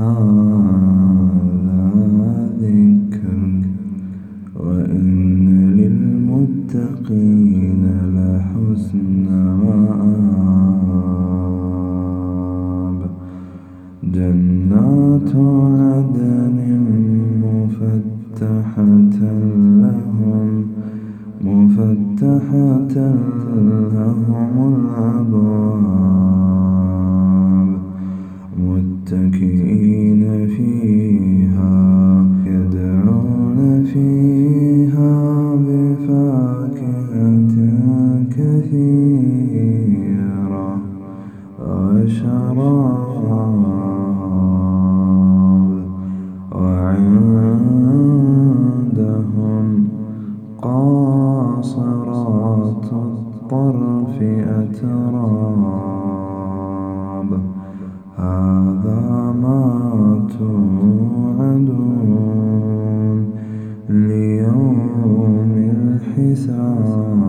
هذا ذكر وإن للمتقين لحسن مآب جنات عدن مفتحة لهم مفتحة لهم الأبواب متكئين كثيرة وشراب وعندهم قاصرات الطرف أتراب. هذا ما توعدون ليوم الحساب.